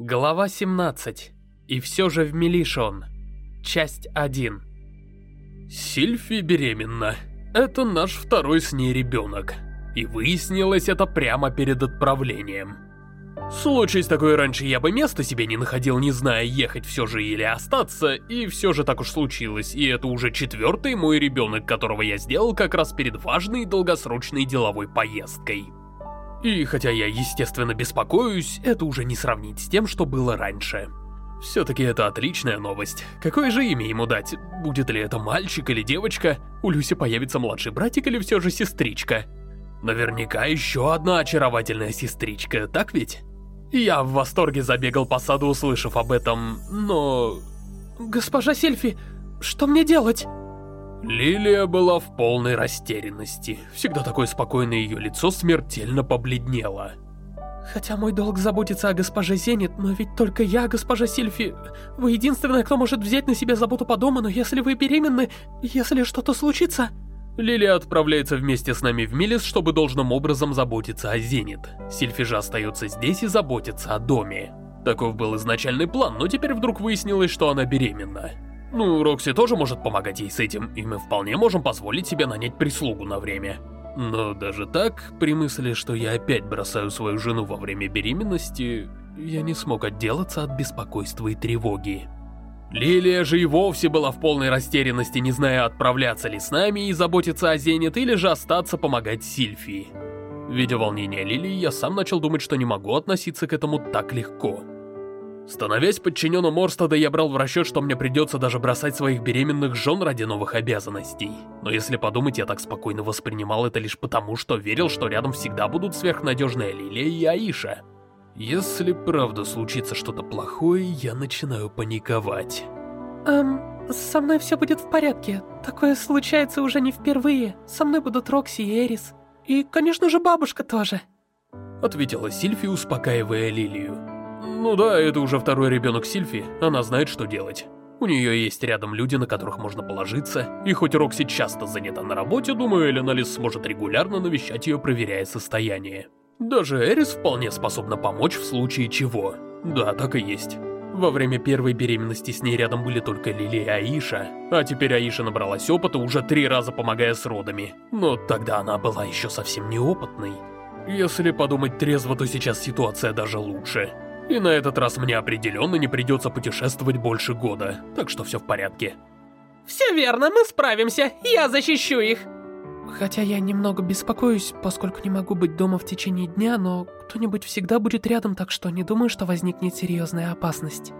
Глава 17. И все же в Мелишон. Часть 1. Сильфи беременна. Это наш второй с ней ребенок. И выяснилось это прямо перед отправлением. Случись такое раньше, я бы места себе не находил, не зная, ехать все же или остаться, и все же так уж случилось, и это уже четвертый мой ребенок, которого я сделал как раз перед важной долгосрочной деловой поездкой. И хотя я, естественно, беспокоюсь, это уже не сравнить с тем, что было раньше. Все-таки это отличная новость. Какое же имя ему дать? Будет ли это мальчик или девочка? У Люси появится младший братик или все же сестричка? Наверняка еще одна очаровательная сестричка, так ведь? Я в восторге забегал по саду, услышав об этом, но... Госпожа Сельфи, что мне делать? Лилия была в полной растерянности. Всегда такое спокойное ее лицо смертельно побледнело. Хотя мой долг заботиться о госпоже Зенит, но ведь только я, госпожа Сильфи. Вы единственная, кто может взять на себя заботу по дому, но если вы беременны, если что-то случится... Лилия отправляется вместе с нами в Милис, чтобы должным образом заботиться о Зенит. Сильфи же остается здесь и заботится о доме. Таков был изначальный план, но теперь вдруг выяснилось, что она беременна. Ну, Рокси тоже может помогать ей с этим, и мы вполне можем позволить себе нанять прислугу на время. Но даже так, при мысли, что я опять бросаю свою жену во время беременности, я не смог отделаться от беспокойства и тревоги. Лилия же и вовсе была в полной растерянности, не зная, отправляться ли с нами и заботиться о Зенит, или же остаться помогать Сильфии. Видя волнение Лилии, я сам начал думать, что не могу относиться к этому так легко. Становясь подчиненным Морстада, я брал в расчет, что мне придется даже бросать своих беременных жен ради новых обязанностей. Но если подумать, я так спокойно воспринимал это лишь потому, что верил, что рядом всегда будут сверхнадежная Лилия и Аиша. Если правда случится что-то плохое, я начинаю паниковать. Эм, со мной все будет в порядке. Такое случается уже не впервые. Со мной будут Рокси и Эрис. И, конечно же, бабушка тоже. Ответила Сильфи, успокаивая Лилию. Ну да, это уже второй ребенок Сильфи, она знает, что делать. У нее есть рядом люди, на которых можно положиться, и хоть Рокси часто занята на работе, думаю, Эленалис сможет регулярно навещать ее, проверяя состояние. Даже Эрис вполне способна помочь в случае чего. Да, так и есть. Во время первой беременности с ней рядом были только Лили и Аиша, а теперь Аиша набралась опыта, уже три раза помогая с родами. Но тогда она была еще совсем неопытной. Если подумать трезво, то сейчас ситуация даже лучше. И на этот раз мне определенно не придется путешествовать больше года, так что все в порядке. Все верно, мы справимся, я защищу их. Хотя я немного беспокоюсь, поскольку не могу быть дома в течение дня, но кто-нибудь всегда будет рядом, так что не думаю, что возникнет серьезная опасность.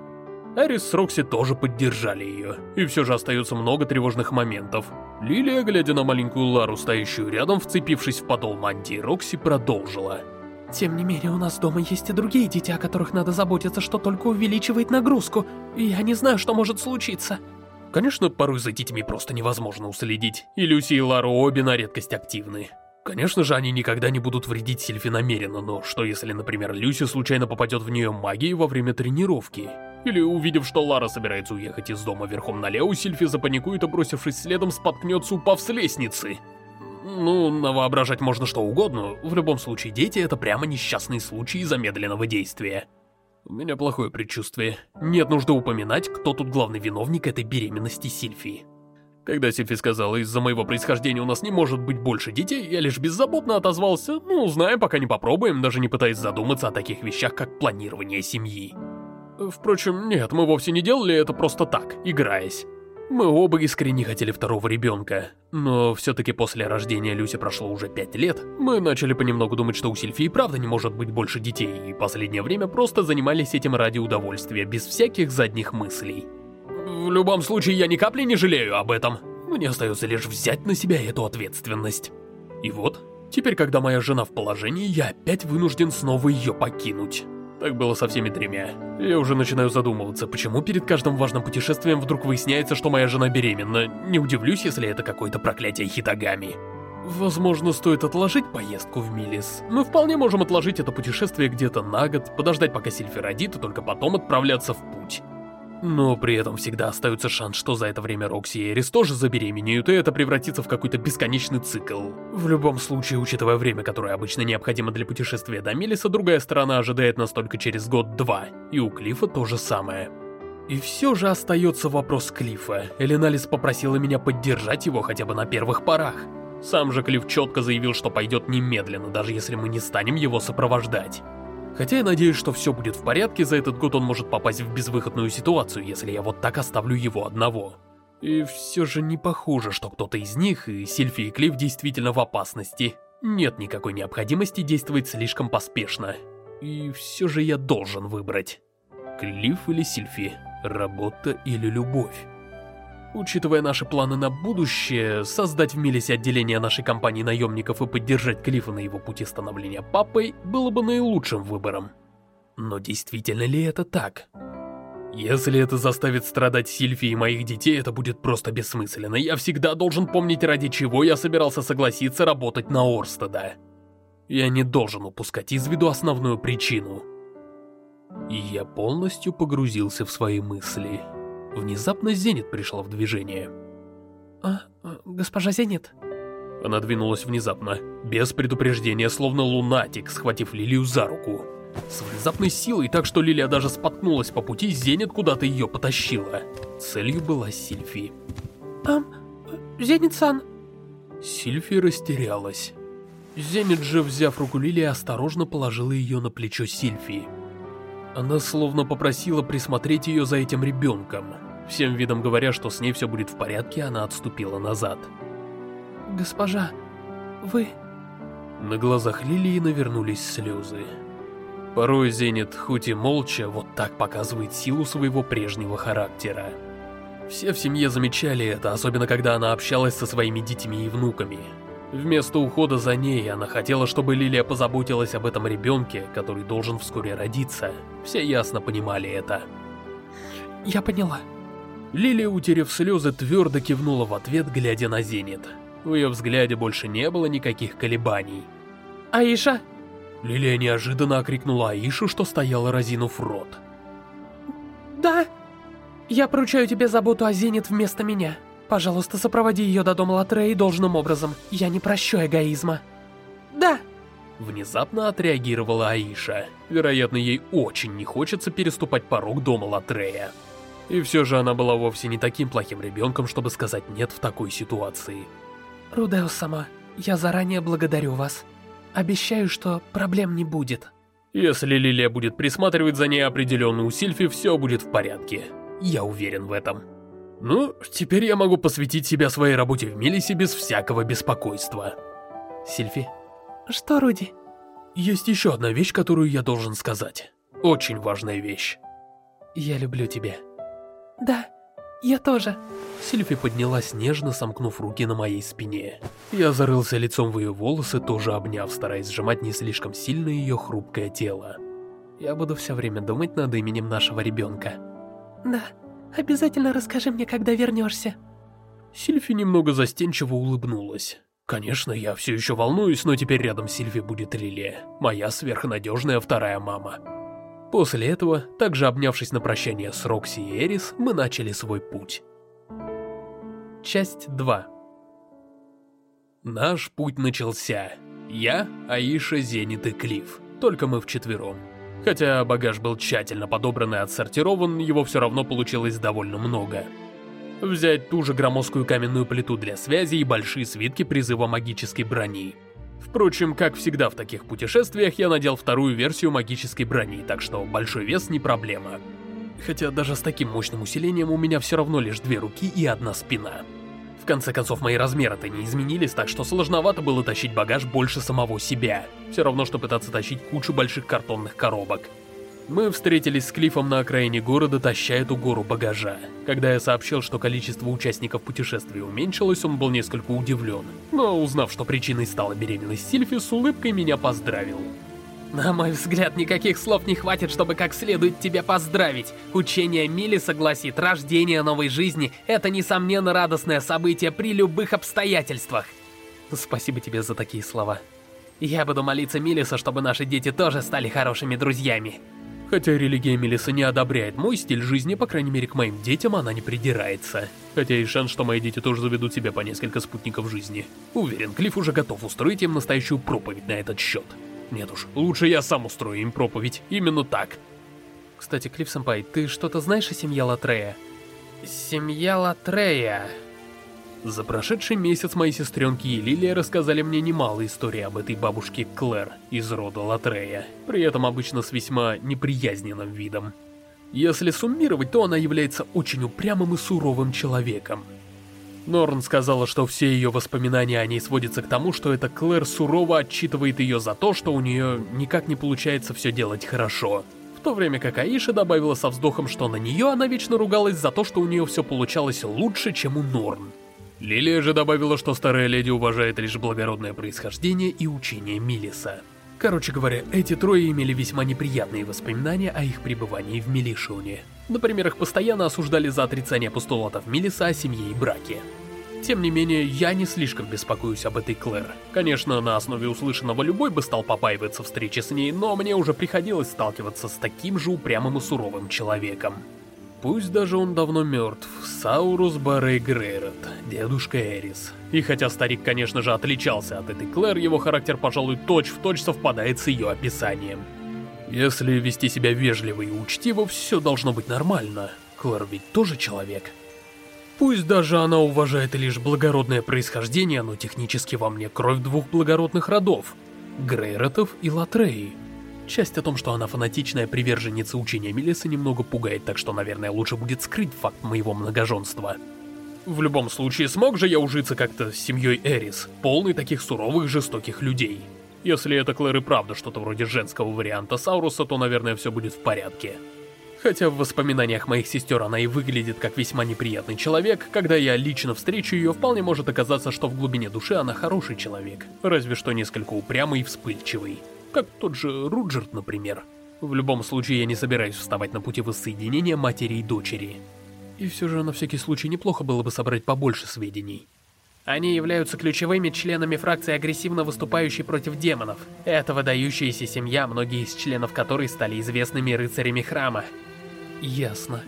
Эрис с Рокси тоже поддержали ее, и все же остается много тревожных моментов. Лилия, глядя на маленькую Лару, стоящую рядом, вцепившись в подол мантии, Рокси продолжила. Тем не менее, у нас дома есть и другие дети, о которых надо заботиться, что только увеличивает нагрузку. И я не знаю, что может случиться. Конечно, порой за детьми просто невозможно уследить. И Люси и Лара обе на редкость активны. Конечно же, они никогда не будут вредить Сильфи намеренно, но что если, например, Люси случайно попадет в нее магией во время тренировки? Или, увидев, что Лара собирается уехать из дома верхом на Лео, Сильфи запаникует и, бросившись следом, споткнется, упав с лестницы. Ну, навоображать можно что угодно. В любом случае, дети — это прямо несчастные случаи замедленного действия. У меня плохое предчувствие. Нет нужды упоминать, кто тут главный виновник этой беременности Сильфии. Когда Сильфи сказала, из-за моего происхождения у нас не может быть больше детей, я лишь беззаботно отозвался, ну, знаем, пока не попробуем, даже не пытаясь задуматься о таких вещах, как планирование семьи. Впрочем, нет, мы вовсе не делали это просто так, играясь. Мы оба искренне хотели второго ребенка, но все-таки после рождения Люси прошло уже пять лет, мы начали понемногу думать, что у Сильфи и правда не может быть больше детей, и последнее время просто занимались этим ради удовольствия, без всяких задних мыслей. В любом случае, я ни капли не жалею об этом. Мне остается лишь взять на себя эту ответственность. И вот, теперь, когда моя жена в положении, я опять вынужден снова ее покинуть. Так было со всеми тремя. Я уже начинаю задумываться, почему перед каждым важным путешествием вдруг выясняется, что моя жена беременна. Не удивлюсь, если это какое-то проклятие Хитагами. Возможно, стоит отложить поездку в Милис. Мы вполне можем отложить это путешествие где-то на год, подождать, пока Сильфи родит, и только потом отправляться в путь. Но при этом всегда остается шанс, что за это время Рокси и Эрис тоже забеременеют, и это превратится в какой-то бесконечный цикл. В любом случае, учитывая время, которое обычно необходимо для путешествия до Мелиса, другая сторона ожидает нас только через год-два, и у Клифа то же самое. И все же остается вопрос Клифа. Эленалис попросила меня поддержать его хотя бы на первых порах. Сам же Клифф четко заявил, что пойдет немедленно, даже если мы не станем его сопровождать. Хотя я надеюсь, что все будет в порядке, за этот год он может попасть в безвыходную ситуацию, если я вот так оставлю его одного. И все же не похоже, что кто-то из них, и Сильфи и Клифф действительно в опасности. Нет никакой необходимости действовать слишком поспешно. И все же я должен выбрать. Клифф или Сильфи, работа или любовь. Учитывая наши планы на будущее, создать в Милисе отделение нашей компании наемников и поддержать Клиффа на его пути становления папой было бы наилучшим выбором. Но действительно ли это так? Если это заставит страдать Сильфи и моих детей, это будет просто бессмысленно. Я всегда должен помнить, ради чего я собирался согласиться работать на Орстеда. Я не должен упускать из виду основную причину. И я полностью погрузился в свои мысли. Внезапно Зенит пришла в движение. «А, а, госпожа Зенит?» Она двинулась внезапно, без предупреждения, словно лунатик, схватив Лилию за руку. С внезапной силой, так что Лилия даже споткнулась по пути, Зенит куда-то ее потащила. Целью была Сильфи. «Ам, Зенит-сан...» Сильфи растерялась. Зенит же, взяв руку Лилии, осторожно положила ее на плечо Сильфи. Она словно попросила присмотреть ее за этим ребенком. Всем видом говоря, что с ней все будет в порядке, она отступила назад. «Госпожа, вы...» На глазах Лилии навернулись слезы. Порой Зенит, хоть и молча, вот так показывает силу своего прежнего характера. Все в семье замечали это, особенно когда она общалась со своими детьми и внуками. Вместо ухода за ней, она хотела, чтобы Лилия позаботилась об этом ребенке, который должен вскоре родиться. Все ясно понимали это. Я поняла. Лилия, утерев слезы, твердо кивнула в ответ, глядя на Зенит. В ее взгляде больше не было никаких колебаний. «Аиша?» Лилия неожиданно окрикнула Аишу, что стояла разинув рот. «Да, я поручаю тебе заботу о Зенит вместо меня». Пожалуйста, сопроводи ее до дома Латреи должным образом. Я не прощу эгоизма. Да. Внезапно отреагировала Аиша. Вероятно, ей очень не хочется переступать порог дома Латрея. И все же она была вовсе не таким плохим ребенком, чтобы сказать «нет» в такой ситуации. Рудеус сама, я заранее благодарю вас. Обещаю, что проблем не будет. Если Лилия будет присматривать за ней определенно у Сильфи, все будет в порядке. Я уверен в этом. Ну, теперь я могу посвятить себя своей работе в Мелисе без всякого беспокойства. Сильфи? Что, Руди? Есть еще одна вещь, которую я должен сказать. Очень важная вещь. Я люблю тебя. Да, я тоже. Сильфи поднялась нежно, сомкнув руки на моей спине. Я зарылся лицом в ее волосы, тоже обняв, стараясь сжимать не слишком сильно ее хрупкое тело. Я буду все время думать над именем нашего ребенка. Да. Обязательно расскажи мне, когда вернешься. Сильфи немного застенчиво улыбнулась. Конечно, я все еще волнуюсь, но теперь рядом с Сильфи будет Лилия, моя сверхнадежная вторая мама. После этого, также обнявшись на прощание с Рокси и Эрис, мы начали свой путь. Часть 2 Наш путь начался. Я, Аиша, Зенит и Клифф. Только мы вчетвером. Хотя багаж был тщательно подобран и отсортирован, его все равно получилось довольно много. Взять ту же громоздкую каменную плиту для связи и большие свитки призыва магической брони. Впрочем, как всегда в таких путешествиях, я надел вторую версию магической брони, так что большой вес не проблема. Хотя даже с таким мощным усилением у меня все равно лишь две руки и одна спина конце концов, мои размеры-то не изменились, так что сложновато было тащить багаж больше самого себя. Все равно, что пытаться тащить кучу больших картонных коробок. Мы встретились с Клиффом на окраине города, таща эту гору багажа. Когда я сообщил, что количество участников путешествия уменьшилось, он был несколько удивлен. Но узнав, что причиной стала беременность Сильфи, с улыбкой меня поздравил. На мой взгляд, никаких слов не хватит, чтобы как следует тебя поздравить. Учение Мили согласит, рождение новой жизни — это, несомненно, радостное событие при любых обстоятельствах. Спасибо тебе за такие слова. Я буду молиться Милиса, чтобы наши дети тоже стали хорошими друзьями. Хотя религия Мелиса не одобряет мой стиль жизни, по крайней мере к моим детям она не придирается. Хотя есть шанс, что мои дети тоже заведут себе по несколько спутников жизни. Уверен, Клифф уже готов устроить им настоящую проповедь на этот счет. Нет уж, лучше я сам устрою им проповедь. Именно так. Кстати, Клифф-сэмпай, ты что-то знаешь о семье Латрея? Семья Латрея... За прошедший месяц мои сестренки и Лилия рассказали мне немало историй об этой бабушке Клэр из рода Латрея, при этом обычно с весьма неприязненным видом. Если суммировать, то она является очень упрямым и суровым человеком. Норн сказала, что все ее воспоминания о ней сводятся к тому, что эта Клэр сурово отчитывает ее за то, что у нее никак не получается все делать хорошо. В то время как Аиша добавила со вздохом, что на нее она вечно ругалась за то, что у нее все получалось лучше, чем у Норн. Лилия же добавила, что старая леди уважает лишь благородное происхождение и учение Милиса. Короче говоря, эти трое имели весьма неприятные воспоминания о их пребывании в Милишионе. Например, их постоянно осуждали за отрицание постулатов Милиса о семье и браке. Тем не менее, я не слишком беспокоюсь об этой Клэр. Конечно, на основе услышанного любой бы стал попаиваться встречи с ней, но мне уже приходилось сталкиваться с таким же упрямым и суровым человеком. Пусть даже он давно мертв, Саурус Барей Грейрот, дедушка Эрис. И хотя старик, конечно же, отличался от этой Клэр, его характер, пожалуй, точь-в-точь точь совпадает с ее описанием. Если вести себя вежливо и учтиво, все должно быть нормально. Клэр ведь тоже человек. Пусть даже она уважает лишь благородное происхождение, но технически во мне кровь двух благородных родов — Грейротов и Латреи. Часть о том, что она фанатичная приверженница учения Мелисы, немного пугает, так что, наверное, лучше будет скрыть факт моего многоженства. В любом случае, смог же я ужиться как-то с семьей Эрис, полной таких суровых, жестоких людей. Если это Клэр и правда что-то вроде женского варианта Сауруса, то, наверное, все будет в порядке. Хотя в воспоминаниях моих сестер она и выглядит как весьма неприятный человек, когда я лично встречу ее, вполне может оказаться, что в глубине души она хороший человек, разве что несколько упрямый и вспыльчивый как тот же Руджерт, например. В любом случае, я не собираюсь вставать на пути воссоединения матери и дочери. И все же на всякий случай неплохо было бы собрать побольше сведений. Они являются ключевыми членами фракции, агрессивно выступающей против демонов. Это выдающаяся семья, многие из членов которой стали известными рыцарями храма. Ясно.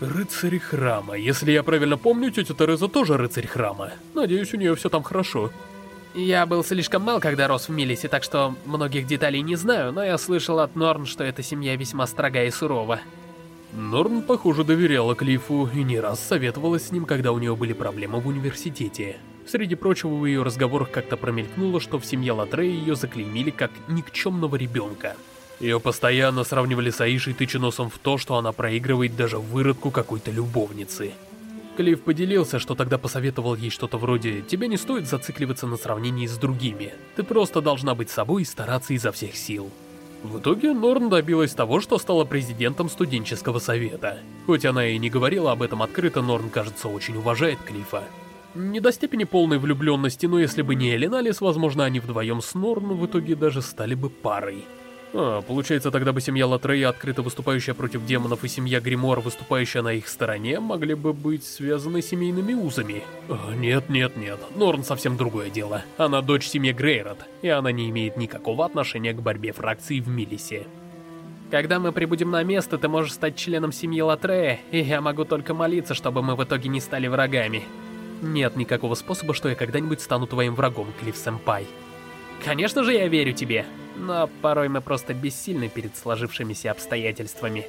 Рыцари храма. Если я правильно помню, тетя Тереза тоже рыцарь храма. Надеюсь, у нее все там хорошо. Я был слишком мал, когда рос в Милисе, так что многих деталей не знаю, но я слышал от Норн, что эта семья весьма строга и сурова. Норн, похоже, доверяла Клиффу и не раз советовалась с ним, когда у нее были проблемы в университете. Среди прочего, в ее разговорах как-то промелькнуло, что в семье Латрея ее заклеймили как никчемного ребенка. Ее постоянно сравнивали с Аишей, тыча в то, что она проигрывает даже выродку какой-то любовницы. Клифф поделился, что тогда посоветовал ей что-то вроде «Тебе не стоит зацикливаться на сравнении с другими. Ты просто должна быть собой и стараться изо всех сил». В итоге Норн добилась того, что стала президентом студенческого совета. Хоть она и не говорила об этом открыто, Норн, кажется, очень уважает Клиффа. Не до степени полной влюбленности, но если бы не Элиналис, возможно, они вдвоем с Норн в итоге даже стали бы парой. А, получается, тогда бы семья Латрея, открыто выступающая против демонов, и семья Гримуар, выступающая на их стороне, могли бы быть связаны семейными узами. А, нет, нет, нет, Норн совсем другое дело. Она дочь семьи Грейрот, и она не имеет никакого отношения к борьбе фракций в Милисе. Когда мы прибудем на место, ты можешь стать членом семьи Латрея, и я могу только молиться, чтобы мы в итоге не стали врагами. Нет никакого способа, что я когда-нибудь стану твоим врагом, Клифф-сэмпай. Конечно же я верю тебе, но порой мы просто бессильны перед сложившимися обстоятельствами.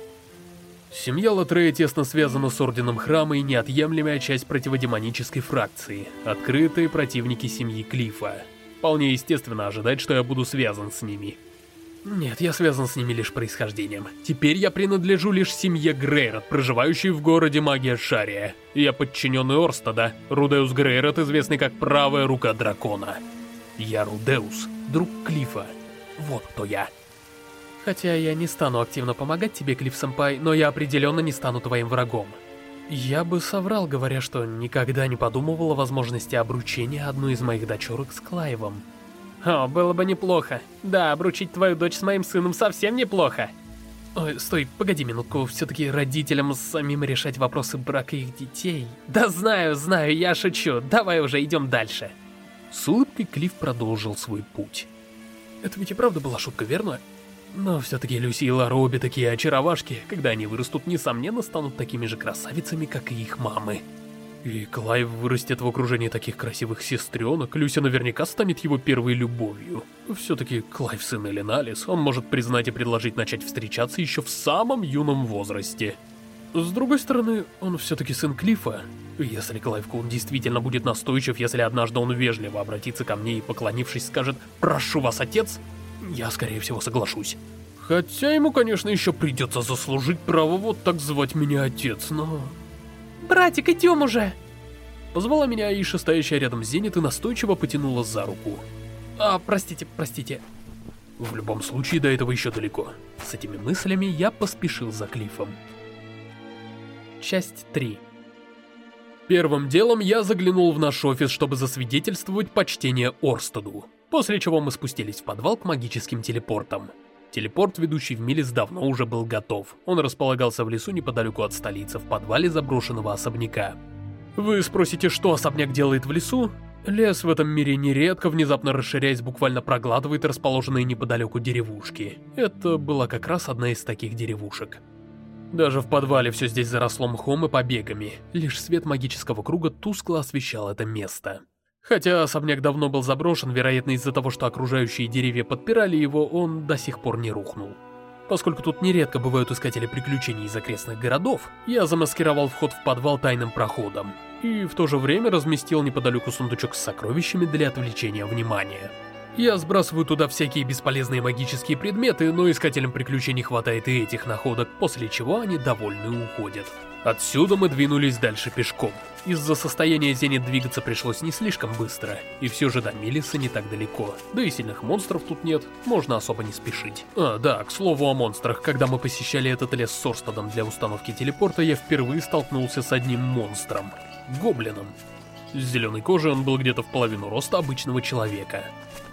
Семья Латрея тесно связана с Орденом Храма и неотъемлемая часть противодемонической фракции, открытые противники семьи Клифа. Вполне естественно ожидать, что я буду связан с ними. Нет, я связан с ними лишь происхождением. Теперь я принадлежу лишь семье Грейрот, проживающей в городе Магия Шария. Я подчиненный Орстада, Рудеус Грейрот, известный как правая рука дракона. Я Рудеус, друг Клифа. Вот кто я. Хотя я не стану активно помогать тебе, Клифф-сэмпай, но я определенно не стану твоим врагом. Я бы соврал, говоря, что никогда не подумывал о возможности обручения одной из моих дочерок с Клайвом. О, было бы неплохо. Да, обручить твою дочь с моим сыном совсем неплохо. Ой, стой, погоди минутку, все-таки родителям самим решать вопросы брака их детей. Да знаю, знаю, я шучу, давай уже идем дальше. С улыбкой Клифф продолжил свой путь. Это ведь и правда была шутка, верно? Но все-таки Люси и Лара обе такие очаровашки, когда они вырастут, несомненно, станут такими же красавицами, как и их мамы. И Клайв вырастет в окружении таких красивых сестренок, Люси наверняка станет его первой любовью. Все-таки Клайв сын Элиналис, он может признаться и предложить начать встречаться еще в самом юном возрасте. С другой стороны, он все-таки сын Клифа. Если Клайв Кун действительно будет настойчив, если однажды он вежливо обратится ко мне и, поклонившись, скажет «Прошу вас, отец», я, скорее всего, соглашусь. Хотя ему, конечно, еще придется заслужить право вот так звать меня отец, но... «Братик, идем уже!» Позвала меня Аиша, стоящая рядом с Зенит, и настойчиво потянула за руку. «А, простите, простите». В любом случае, до этого еще далеко. С этими мыслями я поспешил за Клифом. Часть 3 Первым делом я заглянул в наш офис, чтобы засвидетельствовать почтение Орстеду, после чего мы спустились в подвал к магическим телепортам. Телепорт, ведущий в Милис, давно уже был готов. Он располагался в лесу неподалеку от столицы, в подвале заброшенного особняка. Вы спросите, что особняк делает в лесу? Лес в этом мире нередко, внезапно расширяясь, буквально проглатывает расположенные неподалеку деревушки. Это была как раз одна из таких деревушек. Даже в подвале все здесь заросло мхом и побегами. Лишь свет магического круга тускло освещал это место. Хотя особняк давно был заброшен, вероятно из-за того, что окружающие деревья подпирали его, он до сих пор не рухнул. Поскольку тут нередко бывают искатели приключений из окрестных городов, я замаскировал вход в подвал тайным проходом. И в то же время разместил неподалеку сундучок с сокровищами для отвлечения внимания. Я сбрасываю туда всякие бесполезные магические предметы, но искателям приключений хватает и этих находок, после чего они довольны уходят. Отсюда мы двинулись дальше пешком. Из-за состояния Зенит двигаться пришлось не слишком быстро, и все же до Милиса не так далеко. Да и сильных монстров тут нет, можно особо не спешить. А, да, к слову о монстрах, когда мы посещали этот лес с Орстадом для установки телепорта, я впервые столкнулся с одним монстром. Гоблином. С зеленой кожей он был где-то в половину роста обычного человека.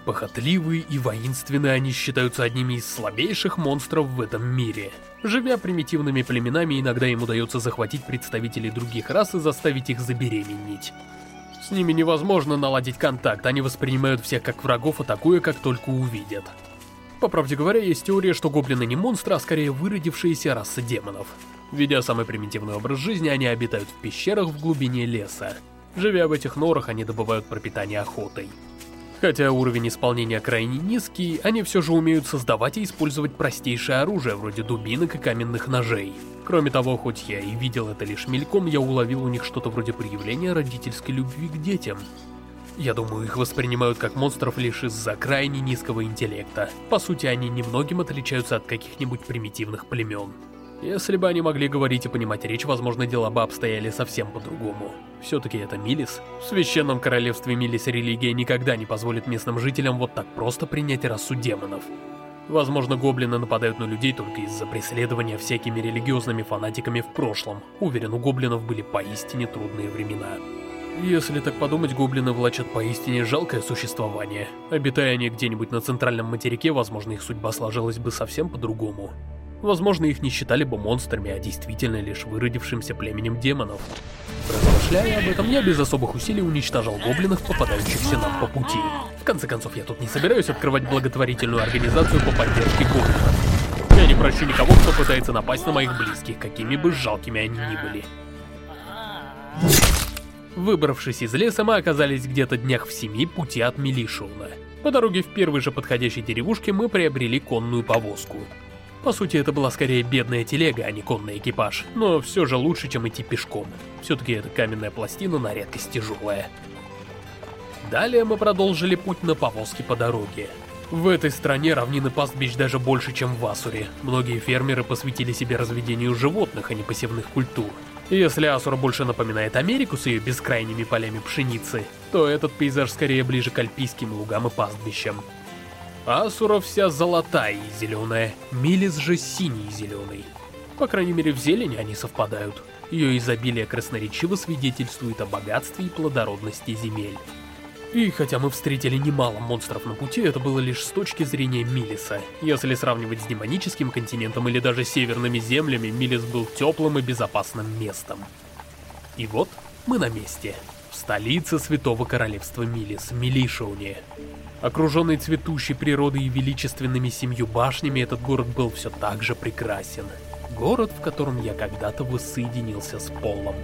Похотливые и воинственные они считаются одними из слабейших монстров в этом мире. Живя примитивными племенами, иногда им удается захватить представителей других рас и заставить их забеременеть. С ними невозможно наладить контакт, они воспринимают всех как врагов, атакуя как только увидят. По правде говоря, есть теория, что гоблины не монстры, а скорее выродившиеся расы демонов. Ведя самый примитивный образ жизни, они обитают в пещерах в глубине леса. Живя в этих норах, они добывают пропитание охотой. Хотя уровень исполнения крайне низкий, они все же умеют создавать и использовать простейшее оружие, вроде дубинок и каменных ножей. Кроме того, хоть я и видел это лишь мельком, я уловил у них что-то вроде проявления родительской любви к детям. Я думаю, их воспринимают как монстров лишь из-за крайне низкого интеллекта. По сути, они немногим отличаются от каких-нибудь примитивных племен. Если бы они могли говорить и понимать речь, возможно, дела бы обстояли совсем по-другому. Все-таки это Милис. В Священном Королевстве Милис религия никогда не позволит местным жителям вот так просто принять расу демонов. Возможно, гоблины нападают на людей только из-за преследования всякими религиозными фанатиками в прошлом. Уверен, у гоблинов были поистине трудные времена. Если так подумать, гоблины влачат поистине жалкое существование. Обитая они где-нибудь на центральном материке, возможно, их судьба сложилась бы совсем по-другому. Возможно, их не считали бы монстрами, а действительно лишь выродившимся племенем демонов. Размышляя об этом, я без особых усилий уничтожал гоблинов, попадающихся нам по пути. В конце концов, я тут не собираюсь открывать благотворительную организацию по поддержке гоблинов. Я не прощу никого, кто пытается напасть на моих близких, какими бы жалкими они ни были. Выбравшись из леса, мы оказались где-то днях в семи пути от Милишиуна. По дороге в первой же подходящей деревушке мы приобрели конную повозку. По сути, это была скорее бедная телега, а не конный экипаж, но все же лучше, чем идти пешком. Все-таки эта каменная пластина на редкость тяжелая. Далее мы продолжили путь на повозке по дороге. В этой стране равнины пастбищ даже больше, чем в Асуре. Многие фермеры посвятили себе разведению животных, а не посевных культур. Если Асура больше напоминает Америку с ее бескрайними полями пшеницы, то этот пейзаж скорее ближе к альпийским лугам и пастбищам. Асура вся золотая и зеленая, Милис же синий и зеленый. По крайней мере в зелени они совпадают. Ее изобилие красноречиво свидетельствует о богатстве и плодородности земель. И хотя мы встретили немало монстров на пути, это было лишь с точки зрения Милиса. Если сравнивать с демоническим континентом или даже северными землями, Милис был теплым и безопасным местом. И вот мы на месте. Столица Святого Королевства Милис, Милишауне. Окруженный цветущей природой и величественными семью башнями, этот город был все так же прекрасен. Город, в котором я когда-то воссоединился с Полом.